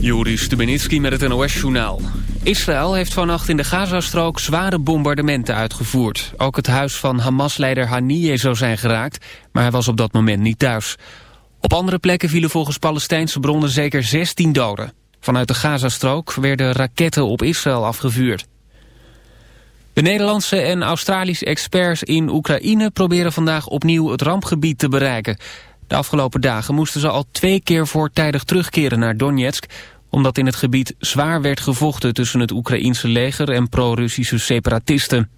Juri Stubenitski met het NOS-journaal. Israël heeft vannacht in de Gazastrook zware bombardementen uitgevoerd. Ook het huis van Hamas-leider Haniyeh zou zijn geraakt, maar hij was op dat moment niet thuis. Op andere plekken vielen volgens Palestijnse bronnen zeker 16 doden. Vanuit de Gazastrook werden raketten op Israël afgevuurd. De Nederlandse en Australische experts in Oekraïne proberen vandaag opnieuw het rampgebied te bereiken. De afgelopen dagen moesten ze al twee keer voortijdig terugkeren naar Donetsk... omdat in het gebied zwaar werd gevochten tussen het Oekraïense leger en pro-Russische separatisten.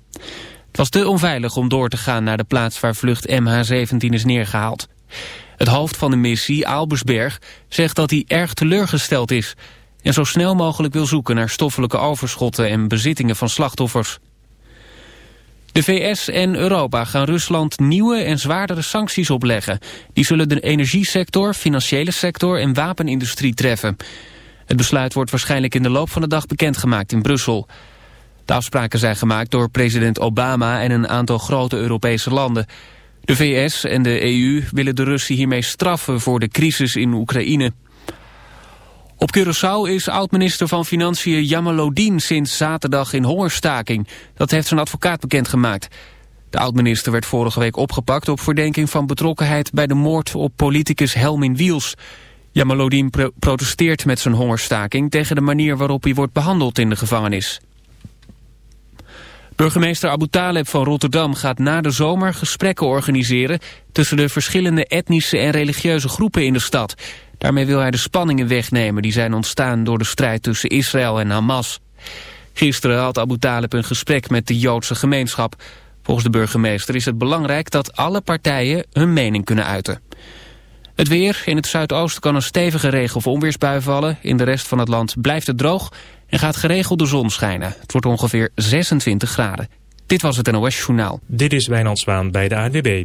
Het was te onveilig om door te gaan naar de plaats waar vlucht MH17 is neergehaald. Het hoofd van de missie, Albersberg, zegt dat hij erg teleurgesteld is... en zo snel mogelijk wil zoeken naar stoffelijke overschotten en bezittingen van slachtoffers. De VS en Europa gaan Rusland nieuwe en zwaardere sancties opleggen. Die zullen de energiesector, financiële sector en wapenindustrie treffen. Het besluit wordt waarschijnlijk in de loop van de dag bekendgemaakt in Brussel. De afspraken zijn gemaakt door president Obama en een aantal grote Europese landen. De VS en de EU willen de Russen hiermee straffen voor de crisis in Oekraïne. Op Curaçao is oud-minister van Financiën Jamalodin sinds zaterdag in hongerstaking. Dat heeft zijn advocaat bekendgemaakt. De oud-minister werd vorige week opgepakt op verdenking van betrokkenheid bij de moord op politicus Helmin Wiels. Jamalodin protesteert met zijn hongerstaking tegen de manier waarop hij wordt behandeld in de gevangenis. Burgemeester Abu Taleb van Rotterdam gaat na de zomer gesprekken organiseren tussen de verschillende etnische en religieuze groepen in de stad. Daarmee wil hij de spanningen wegnemen die zijn ontstaan door de strijd tussen Israël en Hamas. Gisteren had Abu Talib een gesprek met de Joodse gemeenschap. Volgens de burgemeester is het belangrijk dat alle partijen hun mening kunnen uiten. Het weer. In het zuidoosten kan een stevige regen- of onweersbui vallen. In de rest van het land blijft het droog en gaat geregeld de zon schijnen. Het wordt ongeveer 26 graden. Dit was het NOS Journaal. Dit is Wijnand Zwaan bij de ADB.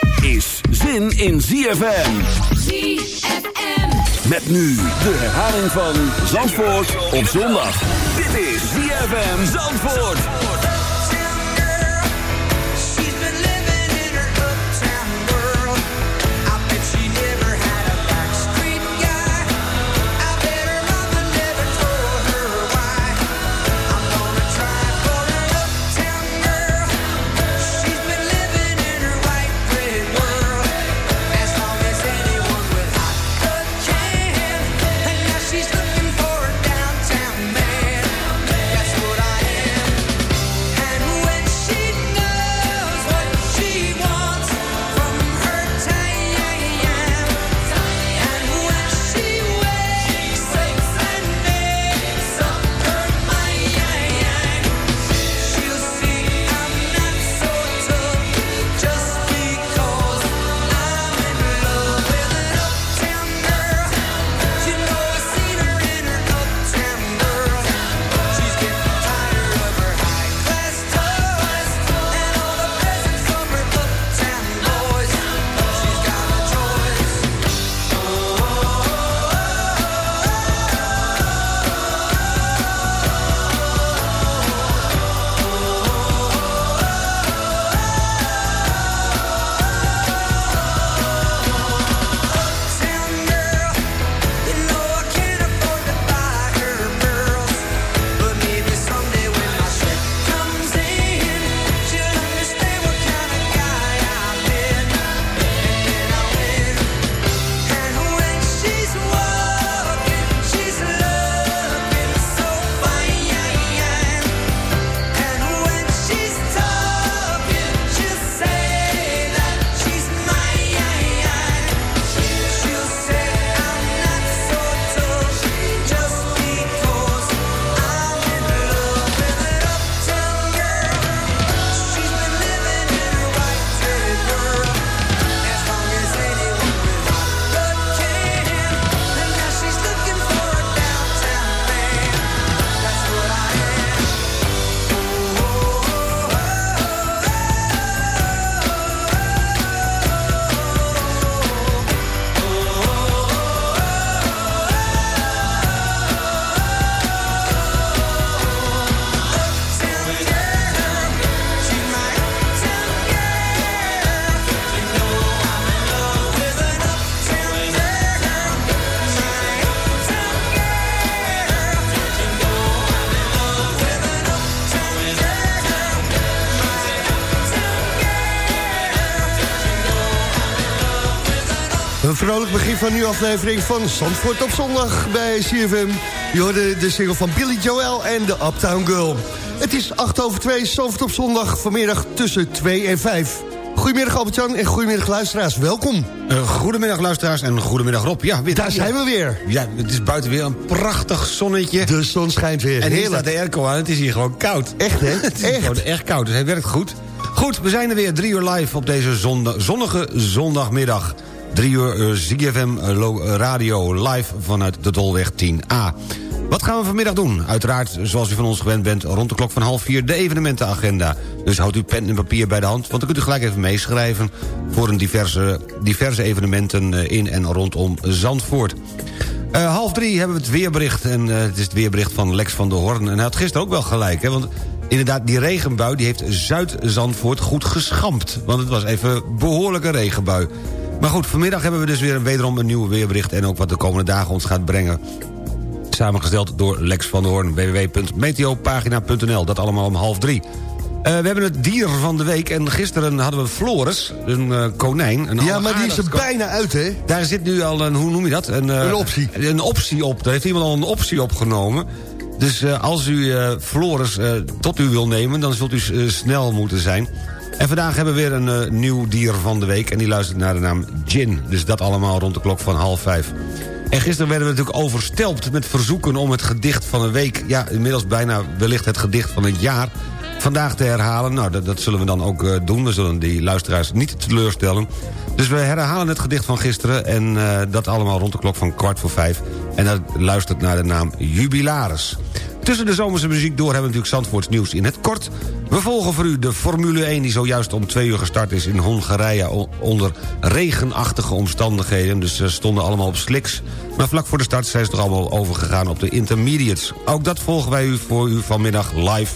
Is zin in ZFM. ZFM. Met nu de herhaling van Zandvoort op zondag. Dit is ZFM Zandvoort. Vrolijk begin van nieuwe aflevering van Zandvoort op zondag bij CFM. Je hoorde de single van Billy Joel en de Uptown Girl. Het is 8 over 2, Zandvoort op zondag, vanmiddag tussen 2 en 5. Goedemiddag Albert-Jan en goedemiddag luisteraars, welkom. Uh, goedemiddag luisteraars en goedemiddag Rob. Ja, weer, Daar zijn we weer. Ja, het is buiten weer een prachtig zonnetje. De zon schijnt weer, En hier staat de airco aan, het is hier gewoon koud. Echt hè? het is echt? gewoon echt koud, dus hij werkt goed. Goed, we zijn er weer drie uur live op deze zonnige zondagmiddag. 3 uur uh, ZFM uh, Radio live vanuit de Dolweg 10A. Wat gaan we vanmiddag doen? Uiteraard, zoals u van ons gewend bent, rond de klok van half vier... de evenementenagenda. Dus houdt u pen en papier bij de hand... want dan kunt u gelijk even meeschrijven... voor een diverse, diverse evenementen in en rondom Zandvoort. Half drie hebben we het weerbericht. En het is het weerbericht van Lex van der Hoorn. En hij had gisteren ook wel gelijk, hè, want inderdaad, die regenbui die heeft Zuid-Zandvoort goed geschampt. Want het was even behoorlijke regenbui. Maar goed, vanmiddag hebben we dus weer wederom een nieuw weerbericht... en ook wat de komende dagen ons gaat brengen. Samengesteld door Lex van der Hoorn, www.meteopagina.nl. Dat allemaal om half drie. Uh, we hebben het dier van de week en gisteren hadden we Floris, een uh, konijn. Een ja, maar die is er bijna uit, hè? Daar zit nu al een, hoe noem je dat? Een, uh, een optie. Een optie op, daar heeft iemand al een optie opgenomen. Dus als u Floris tot u wil nemen, dan zult u snel moeten zijn. En vandaag hebben we weer een uh, nieuw dier van de week... en die luistert naar de naam Gin. Dus dat allemaal rond de klok van half vijf. En gisteren werden we natuurlijk overstelpt met verzoeken om het gedicht van een week... ja, inmiddels bijna wellicht het gedicht van het jaar... vandaag te herhalen. Nou, dat, zullen we dan ook uh, doen. We zullen die luisteraars niet teleurstellen. Dus we herhalen het gedicht van gisteren... en uh, dat allemaal rond de klok van kwart voor vijf. En dat luistert naar de naam Jubilaris. Tussen de zomerse muziek door hebben we natuurlijk Zandvoorts nieuws in het kort. We volgen voor u de Formule 1 die zojuist om twee uur gestart is in Hongarije... onder regenachtige omstandigheden, dus ze stonden allemaal op sliks. Maar vlak voor de start zijn ze toch allemaal overgegaan op de intermediates. Ook dat volgen wij u voor u vanmiddag live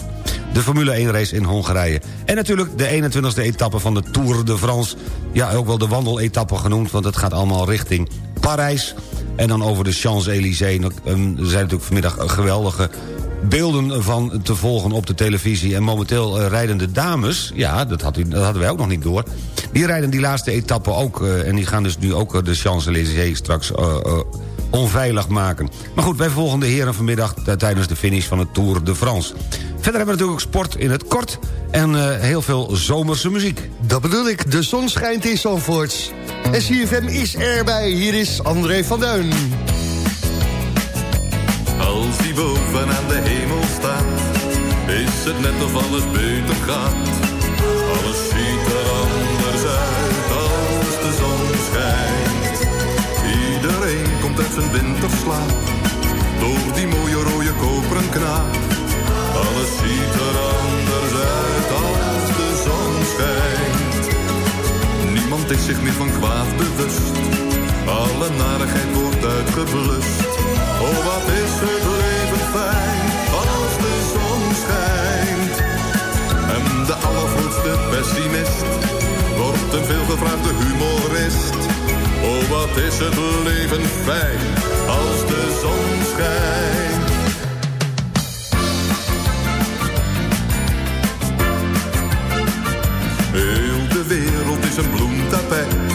de Formule 1 race in Hongarije. En natuurlijk de 21e etappe van de Tour de France. Ja, ook wel de wandeletappe genoemd, want het gaat allemaal richting Parijs. En dan over de Champs-Élysées. Er zijn natuurlijk vanmiddag geweldige beelden van te volgen op de televisie. En momenteel uh, rijden de dames, ja, dat, had dat hadden wij ook nog niet door... die rijden die laatste etappe ook. Uh, en die gaan dus nu ook uh, de Champs-Élysées straks onveilig maken. Maar goed, wij volgen de heren vanmiddag tijdens de finish van het Tour de France. Verder hebben we natuurlijk ook sport in het kort en heel veel zomerse muziek. Dat bedoel ik, de zon schijnt in Zandvoort. En CFM is erbij, hier is André van Duin. Als die boven aan de hemel staat, is het net of alles beter gaat. Alles ziet er anders uit als de zon schijnt. Iedereen komt uit zijn winterslaap, door die mooie rode koperen knaap. Alles ziet er anders uit als de zon schijnt. Niemand is zich meer van kwaad bewust, alle narigheid wordt uitgeblust. Oh, wat is het leven fijn als de zon schijnt. En de allergrootste pessimist wordt een veelgevraagde humorist. Oh, wat is het leven fijn als de zon schijnt. Heel de wereld is een bloemtapijt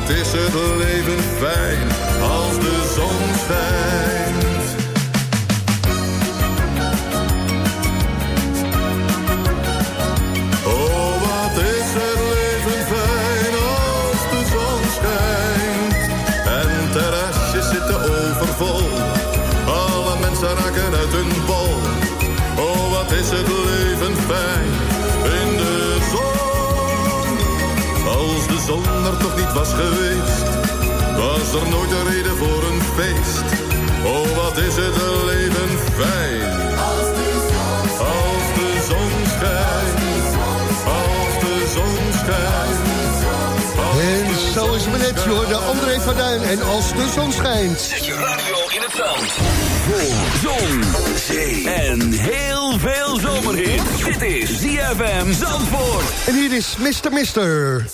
Wat is het leven fijn als de zon schijnt. was geweest, was er nooit een reden voor een feest. Oh, wat is het een leven fijn. Als de zon schijnt, als de zon schijnt, als de zon schijnt. En zo is het net, joh, de André van Duin en als de zon schijnt. Zet je radio in het zand. Voor zon, zee en heel veel zomerhit. Dit is ZFM Zandvoort. En hier is Mr. Mister.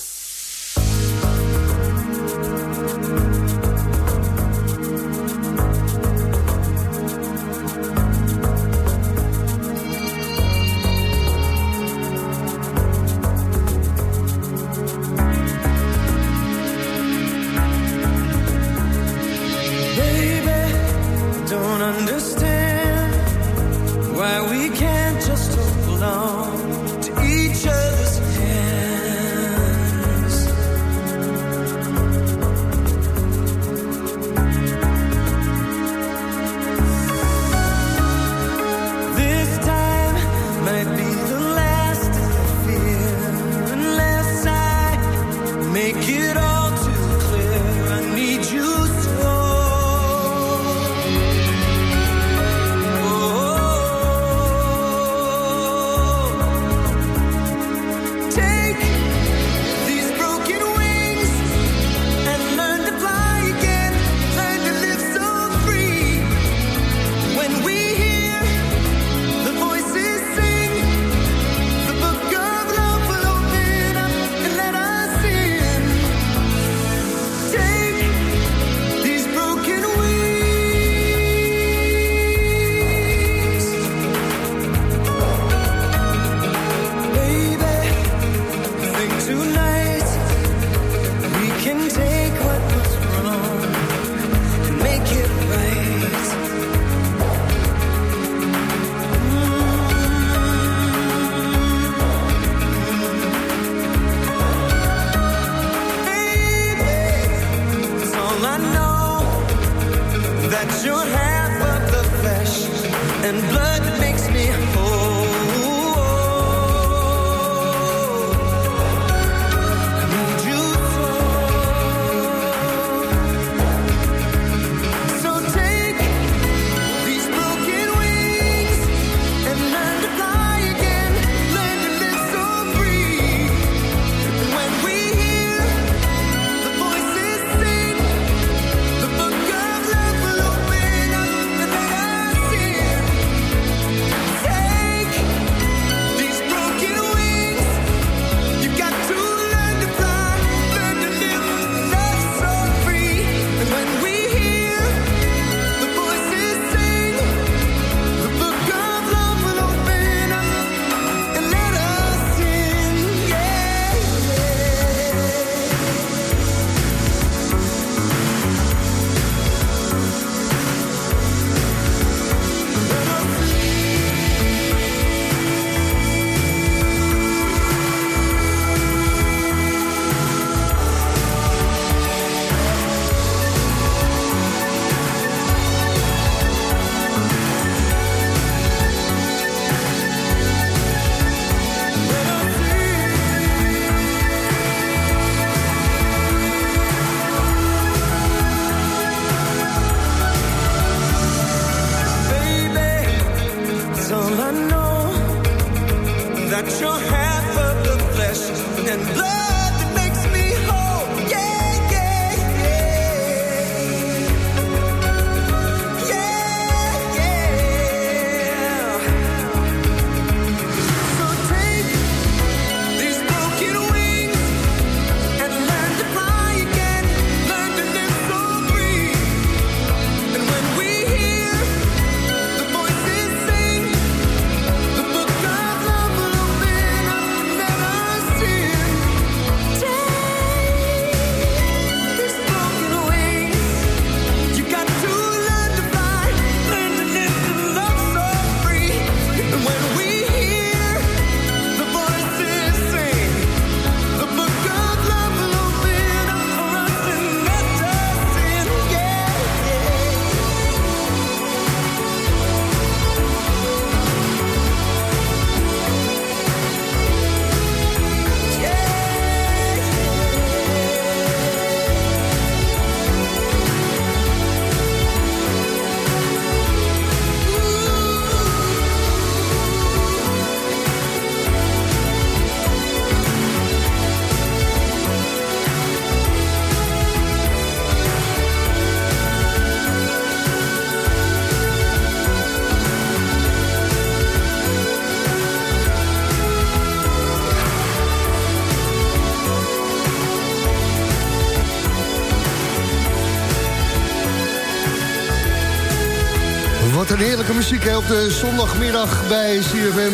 Op de zondagmiddag bij CFM.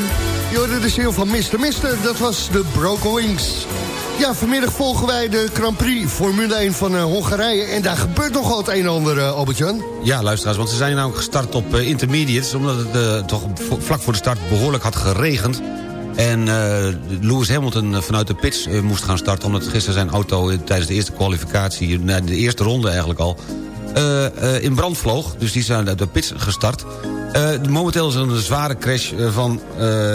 Je hoorde de ziel van Mr. Mister, dat was de Broken Wings. Ja, vanmiddag volgen wij de Grand Prix Formule 1 van uh, Hongarije. En daar gebeurt nog wel het een en ander, uh, Albert-Jan. Ja, luisteraars, want ze zijn nou gestart op uh, intermediates... omdat het toch vlak voor de start behoorlijk had geregend. En Lewis Hamilton vanuit de pits moest gaan starten... omdat gisteren zijn auto tijdens de eerste kwalificatie... de eerste ronde eigenlijk al in brand vloog. Dus die zijn uit de pits gestart. Uh, momenteel is er een zware crash van,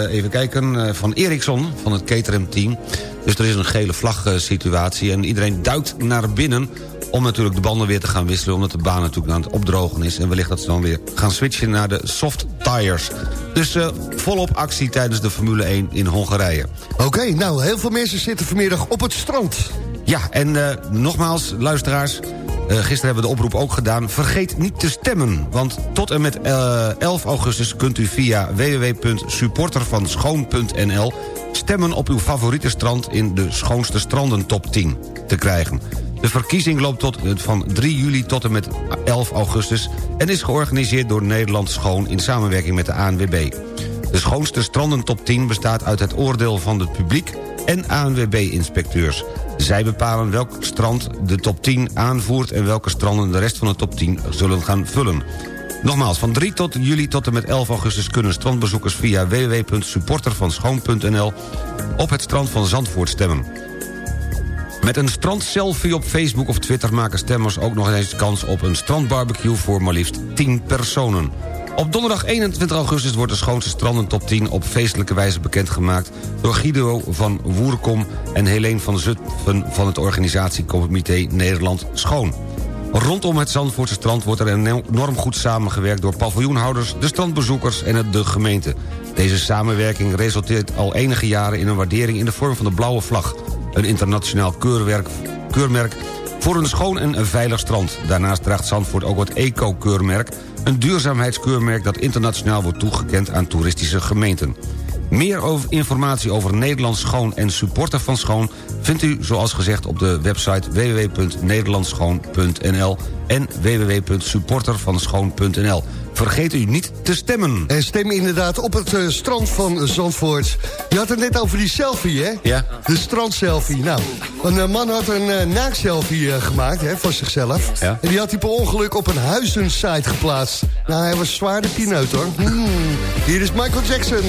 even kijken, van Ericsson, van het Caterham team. Dus er is een gele vlag situatie en iedereen duikt naar binnen om natuurlijk de banden weer te gaan wisselen... omdat de baan natuurlijk aan het opdrogen is... en wellicht dat ze dan weer gaan switchen naar de soft tires. Dus uh, volop actie tijdens de Formule 1 in Hongarije. Oké, okay, nou, heel veel mensen zitten vanmiddag op het strand. Ja, en uh, nogmaals, luisteraars... Uh, gisteren hebben we de oproep ook gedaan. Vergeet niet te stemmen, want tot en met uh, 11 augustus... kunt u via www.supportervanschoon.nl... stemmen op uw favoriete strand in de schoonste stranden top 10 te krijgen. De verkiezing loopt tot, van 3 juli tot en met 11 augustus... en is georganiseerd door Nederland Schoon in samenwerking met de ANWB. De schoonste stranden top 10 bestaat uit het oordeel van het publiek en ANWB-inspecteurs. Zij bepalen welk strand de top 10 aanvoert... en welke stranden de rest van de top 10 zullen gaan vullen. Nogmaals, van 3 tot juli tot en met 11 augustus... kunnen strandbezoekers via www.supportervanschoon.nl... op het strand van Zandvoort stemmen. Met een strandselfie op Facebook of Twitter maken stemmers ook nog eens kans op een strandbarbecue voor maar liefst 10 personen. Op donderdag 21 augustus wordt de schoonste stranden top 10 op feestelijke wijze bekendgemaakt door Guido van Woerkom en Helene van Zutphen van het organisatiecomité Nederland Schoon. Rondom het Zandvoortse strand wordt er enorm goed samengewerkt... door paviljoenhouders, de strandbezoekers en de gemeente. Deze samenwerking resulteert al enige jaren in een waardering... in de vorm van de blauwe vlag. Een internationaal keurwerk, keurmerk voor een schoon en veilig strand. Daarnaast draagt Zandvoort ook het Eco-keurmerk... een duurzaamheidskeurmerk dat internationaal wordt toegekend aan toeristische gemeenten. Meer over informatie over Nederlands Schoon en supporter van Schoon... vindt u zoals gezegd op de website www.nederlandschoon.nl en www.supportervanschoon.nl. Vergeet u niet te stemmen. En stem inderdaad op het uh, strand van Zandvoort. Je had het net over die selfie, hè? Ja. De strandselfie. Nou, een uh, man had een uh, naakselfie gemaakt hè, van zichzelf. Ja. En die had hij per ongeluk op een huizensite geplaatst. Nou, hij was zwaar de pineut, hoor. Hmm. Hier is Michael Jackson.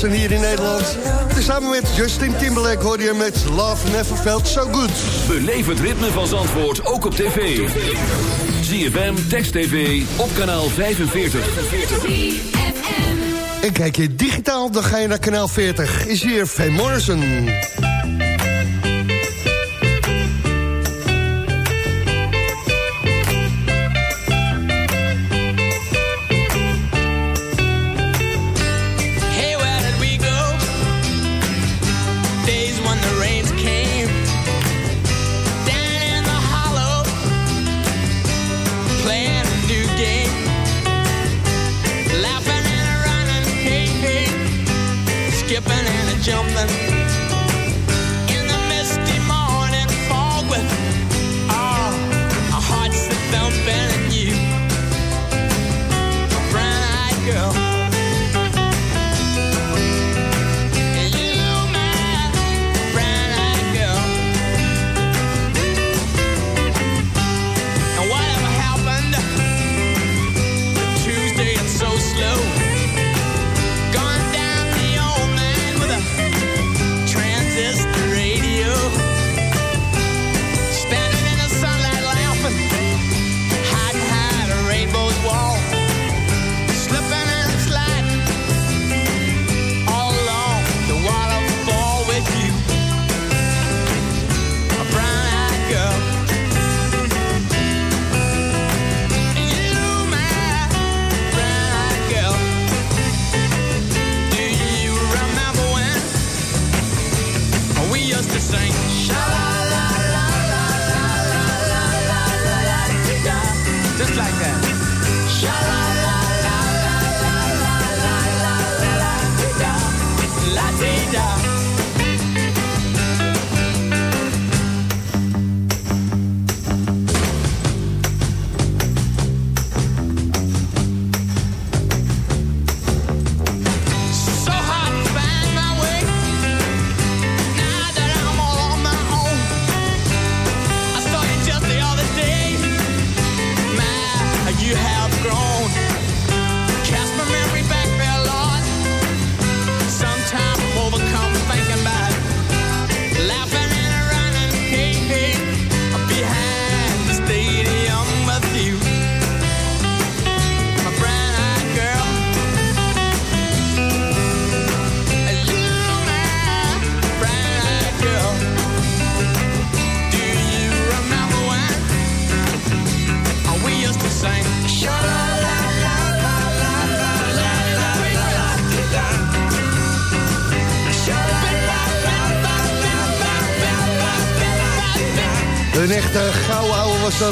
Jackson hier in Nederland. Samen met Justin Timberlake hoor je met Love Never Felt So Good. Beleef het ritme van Zandvoort ook op tv. ZFM, Text TV, op kanaal 45. En kijk je digitaal, dan ga je naar kanaal 40. Is hier Van Morrison.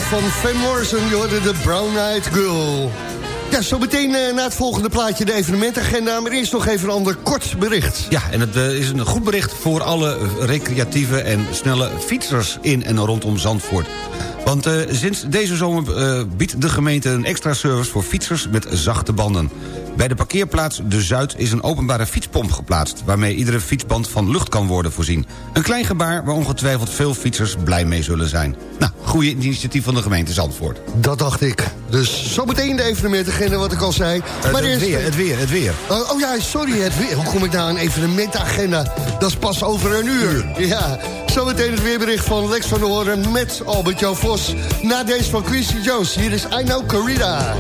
Van Van Morrison. Je hoorde de Brown Eyed Girl. Ja, zo meteen eh, na het volgende plaatje de evenementagenda. Maar eerst nog even een ander kort bericht. Ja, en het eh, is een goed bericht voor alle recreatieve en snelle fietsers in en rondom Zandvoort. Want eh, sinds deze zomer biedt de gemeente een extra service voor fietsers met zachte banden. Bij de parkeerplaats De Zuid is een openbare fietspomp geplaatst... waarmee iedere fietsband van lucht kan worden voorzien. Een klein gebaar waar ongetwijfeld veel fietsers blij mee zullen zijn. Nou, goede initiatief van de gemeente Zandvoort. Dat dacht ik. Dus zometeen de evenementagenda, wat ik al zei. Maar het eerst... weer, het weer, het weer. Oh, oh ja, sorry, het weer. Hoe kom ik nou aan een evenementagenda? Dat is pas over een uur. Ja, zometeen het weerbericht van Lex van der Hoorn met Albert-Jan Vos. Na deze van Quincy Jones. Hier is I Know Corrida.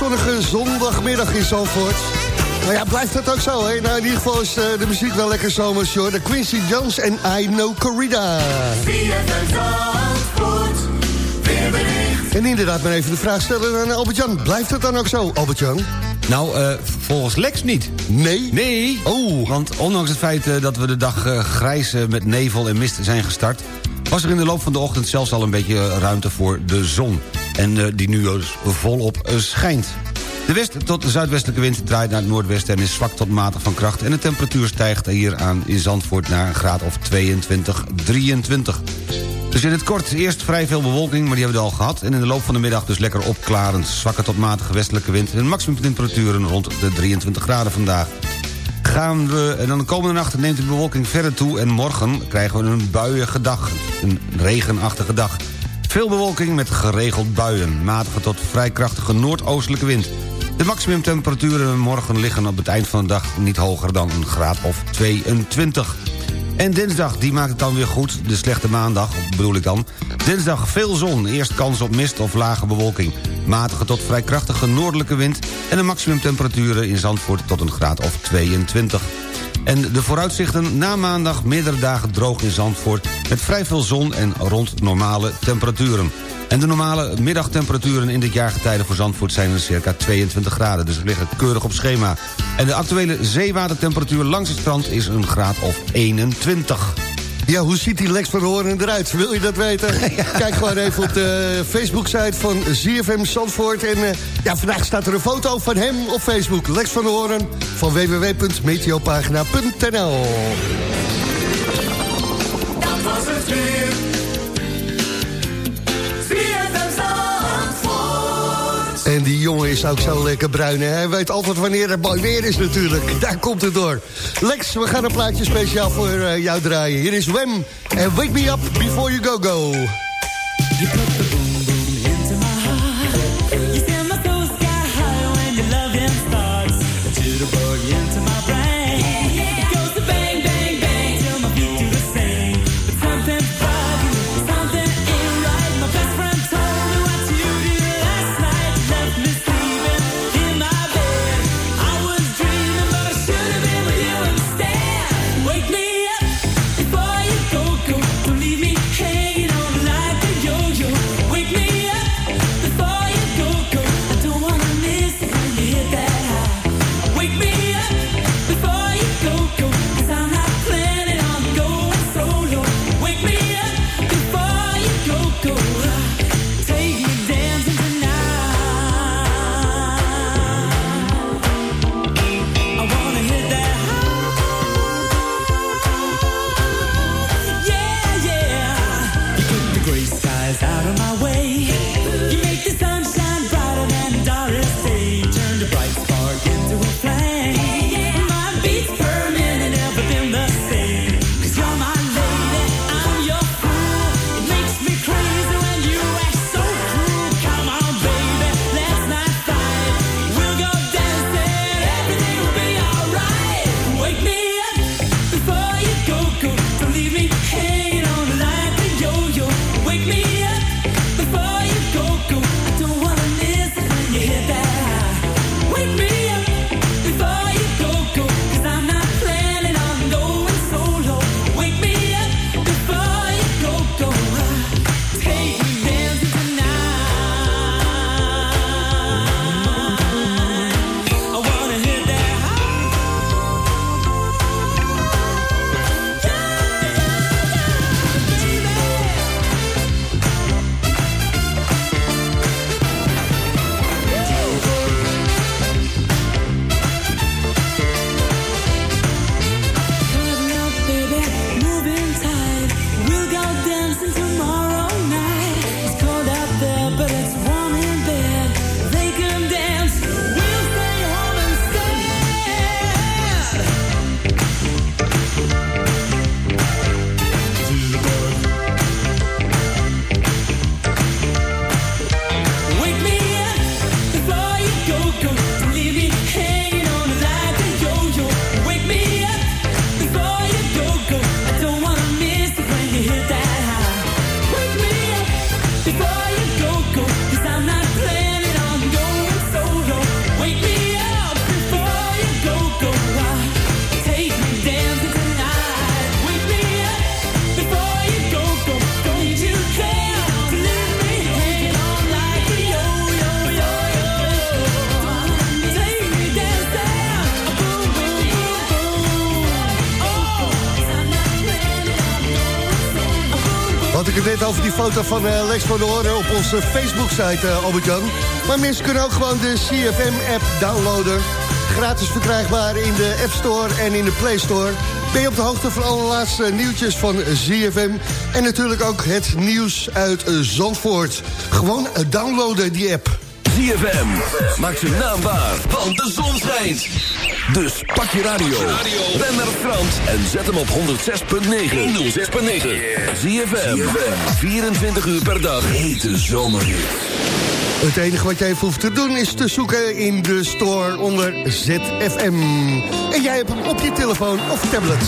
Zonnige zondagmiddag in Zandvoort. Nou ja, blijft dat ook zo, hè? Nou, in ieder geval is eh, de muziek wel lekker zomers, joh. De Quincy Jones en I Know Corrida. En inderdaad, maar even de vraag stellen aan Albert-Jan. Blijft het dan ook zo, Albert-Jan? Nou, eh, volgens Lex niet. Nee? Nee. Oh. Want ondanks het feit eh, dat we de dag grijs met nevel en mist zijn gestart... was er in de loop van de ochtend zelfs al een beetje ruimte voor de zon. En eh, die nu dus volop eh, schijnt. De west- tot zuidwestelijke wind draait naar het noordwesten... en is zwak tot matig van kracht. En de temperatuur stijgt hier aan in Zandvoort naar een graad of 22, 23. Dus in het kort, eerst vrij veel bewolking, maar die hebben we al gehad. En in de loop van de middag dus lekker opklarend. Zwakke tot matige westelijke wind. En maximumtemperaturen rond de 23 graden vandaag. Gaan we, en dan de komende nacht neemt de bewolking verder toe... en morgen krijgen we een buiige dag, een regenachtige dag. Veel bewolking met geregeld buien. Matige tot vrij krachtige noordoostelijke wind. De maximumtemperaturen morgen liggen op het eind van de dag... niet hoger dan een graad of 22. En dinsdag, die maakt het dan weer goed. De slechte maandag, bedoel ik dan. Dinsdag veel zon, eerst kans op mist of lage bewolking. Matige tot vrij krachtige noordelijke wind... en de maximumtemperaturen in Zandvoort tot een graad of 22. En de vooruitzichten na maandag meerdere dagen droog in Zandvoort... met vrij veel zon en rond normale temperaturen. En de normale middagtemperaturen in dit jaargetijde voor Zandvoort zijn circa 22 graden. Dus we liggen keurig op schema. En de actuele zeewatertemperatuur langs het strand is een graad of 21. Ja, hoe ziet die Lex van Horen eruit? Wil je dat weten? Kijk gewoon even op de Facebook-site van ZFM Zandvoort. En eh, ja, vandaag staat er een foto van hem op Facebook. Lex van Horen van www.meteopagina.nl Dat was het weer. Die jongen is ook zo lekker bruin. Hè? Hij weet altijd wanneer het mooi weer is natuurlijk. Daar komt het door. Lex, we gaan een plaatje speciaal voor eh, jou draaien. Hier is Wem en Wake Me Up Before You Go Go. Van eh, Lex van Hoorn op onze Facebook-site, eh, Albert-Jan. Maar mensen kunnen ook gewoon de CFM-app downloaden. Gratis verkrijgbaar in de App Store en in de Play Store. Ben je op de hoogte van alle laatste nieuwtjes van CFM. En natuurlijk ook het nieuws uit eh, Zandvoort. Gewoon downloaden die app. ZFM, maak zijn naam waar, want de zon schijnt. Dus pak je radio, ben naar Frans en zet hem op 106.9. 106.9. ZFM, 24 uur per dag, hete zomerhit. Het enige wat je even hoeft te doen is te zoeken in de store onder ZFM. En jij hebt hem op je telefoon of tablet.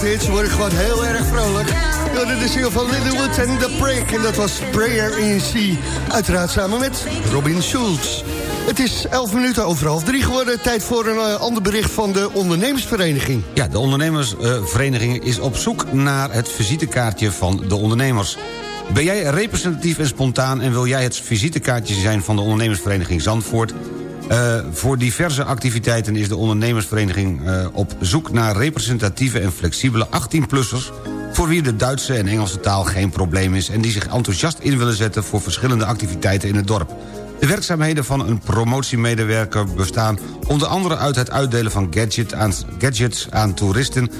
Dit soort grote hits word gewoon heel erg vrolijk. Door de ziel van Lilywood en The Prick. En dat was Prayer in Sea. Uiteraard samen met Robin Schulz. Het is 11 minuten over half drie geworden. Tijd voor een eh, ander bericht van de ondernemersvereniging. Ja, de ondernemersvereniging is op zoek naar het visitekaartje van de ondernemers. Ben jij representatief en spontaan en wil jij het visitekaartje zijn van de ondernemersvereniging Zandvoort? Eh, voor diverse activiteiten is de ondernemersvereniging eh, op zoek naar representatieve en flexibele 18-plussers... voor wie de Duitse en Engelse taal geen probleem is... en die zich enthousiast in willen zetten voor verschillende activiteiten in het dorp. De werkzaamheden van een promotiemedewerker bestaan onder andere uit het uitdelen van gadget aan, gadgets aan toeristen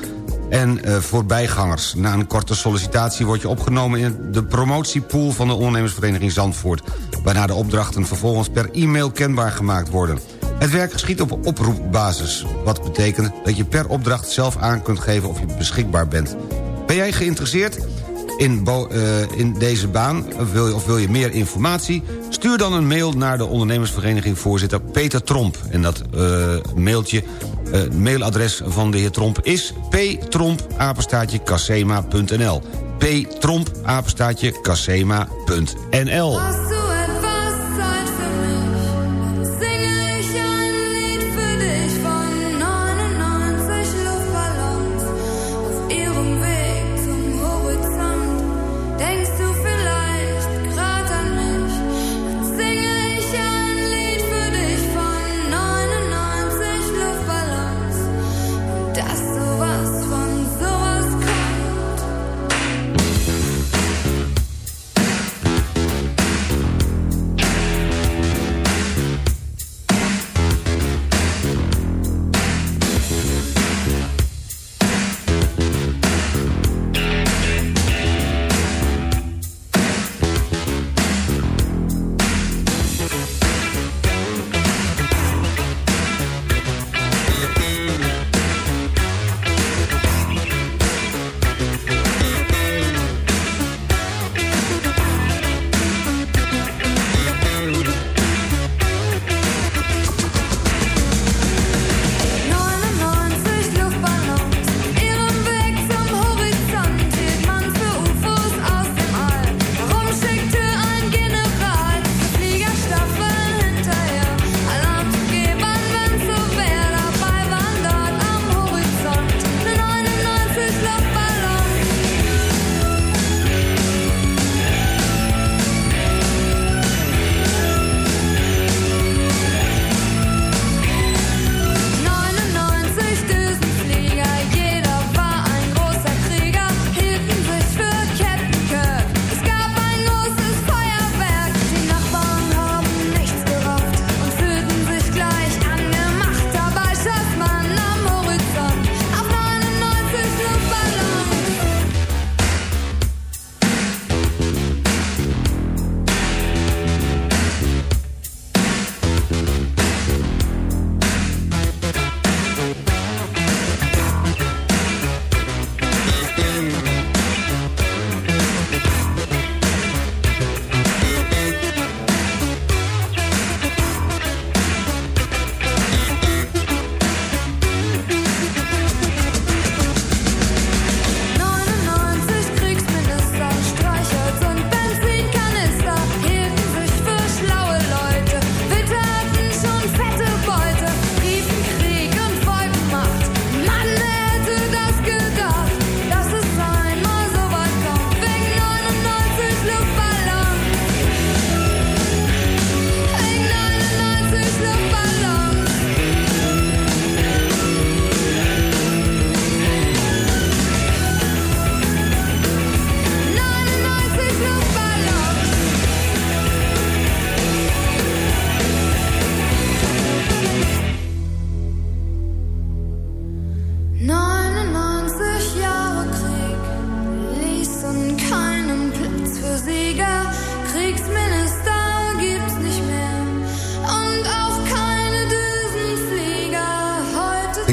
en eh, voorbijgangers. Na een korte sollicitatie wordt je opgenomen in de promotiepool van de ondernemersvereniging Zandvoort... waarna de opdrachten vervolgens per e-mail kenbaar gemaakt worden. Het werk geschiet op oproepbasis, wat betekent dat je per opdracht zelf aan kunt geven of je beschikbaar bent. Ben jij geïnteresseerd? in, eh, in deze baan of wil, je, of wil je meer informatie... stuur dan een mail naar de ondernemersvereniging voorzitter Peter Tromp. En dat eh, mailtje, eh, mailadres van de heer Tromp is ptromp-casema.nl ptromp-casema.nl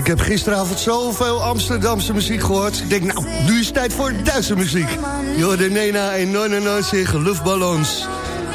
Ik heb gisteravond zoveel Amsterdamse muziek gehoord. Ik denk, nou, nu is het tijd voor Duitse muziek. Jorde Nena en 99 luchtballons.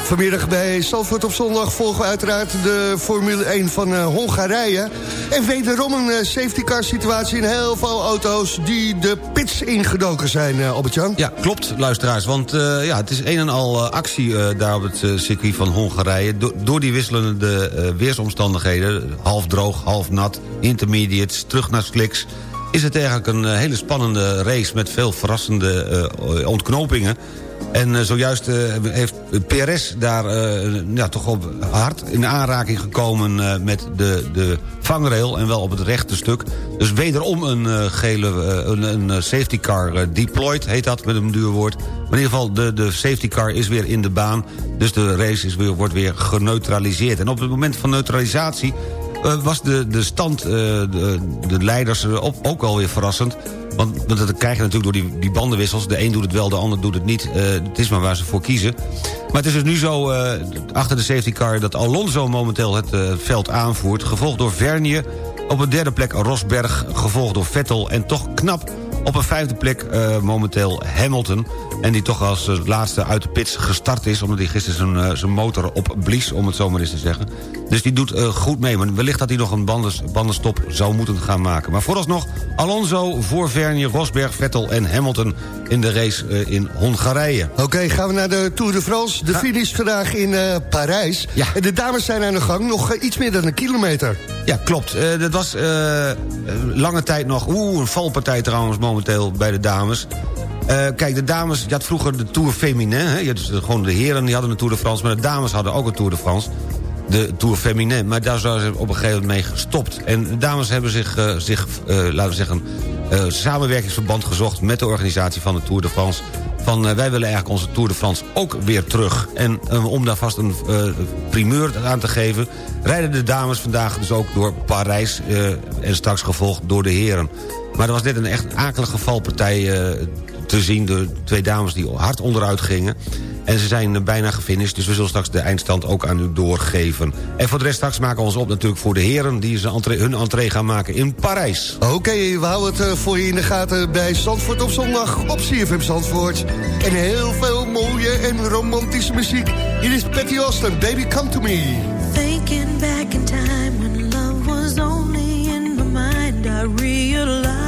Vanmiddag bij Zandvoort op zondag volgen we uiteraard de Formule 1 van eh, Hongarije. En wederom een eh, safety car situatie in heel veel auto's die de pits ingedoken zijn, eh, Albert-Jan. Ja, klopt, luisteraars. Want ja, het is een en al actie daar op het circuit van Hongarije. Do- door die wisselende weersomstandigheden, half droog, half nat, intermediates, terug naar slicks... is het eigenlijk een hele spannende race met veel verrassende ontknopingen. En eh, zojuist eh, heeft PRS daar eh, ja, toch op hard in aanraking gekomen met de, de vangrail... en wel op het rechte stuk. Dus wederom een gele een, een safety car deployed, heet dat met een duur woord. Maar in ieder geval, de, de safety car is weer in de baan. Dus de race is weer, wordt weer geneutraliseerd. En op het moment van neutralisatie was de, de stand, de, de leiders op, ook wel weer verrassend. Want, dat krijg je natuurlijk door die, die bandenwissels. De een doet het wel, de ander doet het niet. Eh, het is maar waar ze voor kiezen. Maar het is dus nu zo, eh, achter de safety car... dat Alonso momenteel het eh, veld aanvoert. Gevolgd door Vernier. Op een derde plek Rosberg, gevolgd door Vettel. En toch knap op een vijfde plek momenteel Hamilton. En die toch als eh, laatste uit de pits gestart is... omdat hij gisteren zijn, eh, zijn motor opblies, om het zo maar eens te zeggen. Dus die doet eh, goed mee. Maar wellicht dat hij nog een bandens, bandenstop zou moeten gaan maken. Maar vooralsnog Alonso voor Vernier, Rosberg, Vettel en Hamilton... in de race in Hongarije. Oké, gaan we naar de Tour de France. De finish vandaag in Parijs. Ja. En de dames zijn aan de gang, nog iets meer dan een kilometer. Ja, klopt. Dat was lange tijd nog... Oeh, een valpartij trouwens momenteel bij de dames. Eh, kijk, de dames... Je had vroeger de Tour Féminin. Hè? Je had dus gewoon de heren die hadden de Tour de France... maar de dames hadden ook een Tour de France. De Tour Féminin. Maar daar zijn ze op een gegeven moment mee gestopt. En de dames hebben zich, eh, zich eh, laten we zeggen... eh, samenwerkingsverband gezocht met de organisatie van de Tour de France van eh, wij willen eigenlijk onze Tour de France ook weer terug. En eh, om daar vast een eh, primeur aan te geven... rijden de dames vandaag dus ook door Parijs... eh, en straks gevolgd door de heren. Maar er was net een echt akelige valpartij eh, te zien... door twee dames die hard onderuit gingen. En ze zijn eh, bijna gefinished, dus we zullen straks de eindstand ook aan u doorgeven. En voor de rest straks maken we ons op natuurlijk voor de heren... die zijn entree- hun entree gaan maken in Parijs. Oké, we houden het eh, voor je in de gaten bij Zandvoort op zondag op CFM Zandvoort. En heel veel mooie en romantische muziek. Hier is Patty Austin, Baby Come To Me. Thinking back in time when love was only in my mind, I realized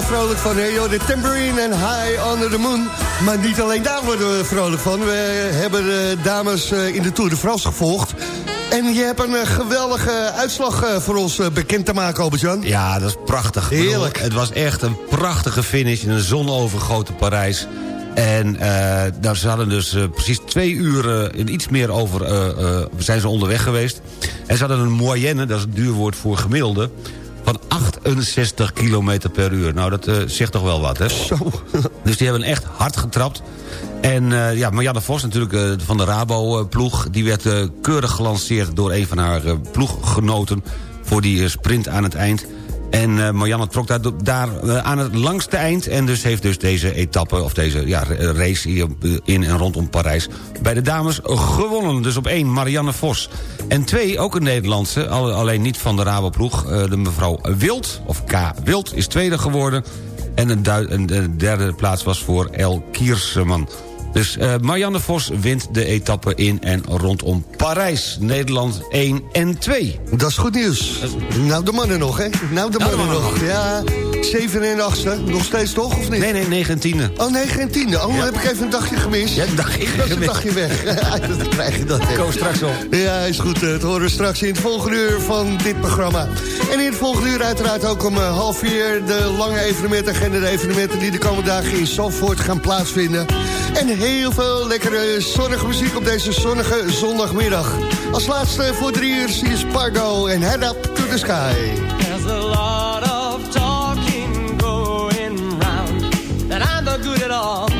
Nou vrolijk van. Joh, de Tambourine en High Under the Moon. Maar niet alleen daar worden we vrolijk van. We hebben de dames eh, in de Tour de France gevolgd. En je hebt een eh, geweldige uitslag eh, voor ons eh, bekend te maken, Albert-Jan. Ja, dat is prachtig. Heerlijk. Het was echt een prachtige finish in een zonovergoten Parijs. En eh, daar ze hadden dus eh, precies twee uur, eh, iets meer over, eh, eh, zijn ze onderweg geweest. En ze hadden een moyenne, dat is een duur woord voor gemiddelde... van 68 kilometer per uur. Nou, dat eh, zegt toch wel wat, hè? Zo. Dus die hebben echt hard getrapt. En eh, ja, Marianne Vos natuurlijk eh, van de Rabo-ploeg... die werd keurig gelanceerd door een van haar ploeggenoten... voor die sprint aan het eind. En eh, Marianne trok daar, eh, aan het langste eind... en dus heeft dus deze etappe, of deze ja, race hier eh, in en rondom Parijs... bij de dames gewonnen. Dus op één Marianne Vos. En twee, ook een Nederlandse, al- alleen niet van de Rabo-ploeg... de mevrouw Wild, of K. Wild, is tweede geworden... En een, een, de derde plaats was voor El Kierseman. Dus eh, Marianne Vos wint de etappe in en rondom Parijs. Nederland 1 en 2. Dat is goed nieuws. Nou, de mannen nog, hè? Nou, de Nou, mannen nog. Ja, 7 en 8 Nog steeds toch, of niet? Nee, nee, 9 en 10. Oh, 9 en 10 Oh, Ja. heb ik even een dagje gemist. Ja, een dagje Dat is een gemist. dagje weg. dat krijg je dat. hè. Kom straks op. Ja, is goed. Het horen we straks in het volgende uur van dit programma. En in het volgende uur uiteraard ook om eh, half vier... de lange evenementagenda, de evenementen die de komende dagen in Zandvoort gaan plaatsvinden. En heel veel lekkere zonnige muziek op deze zonnige zondagmiddag. Als laatste voor drie uur zie je Spargo en Head Up to the Sky. There's a lot of talking going round that I'm not good at all.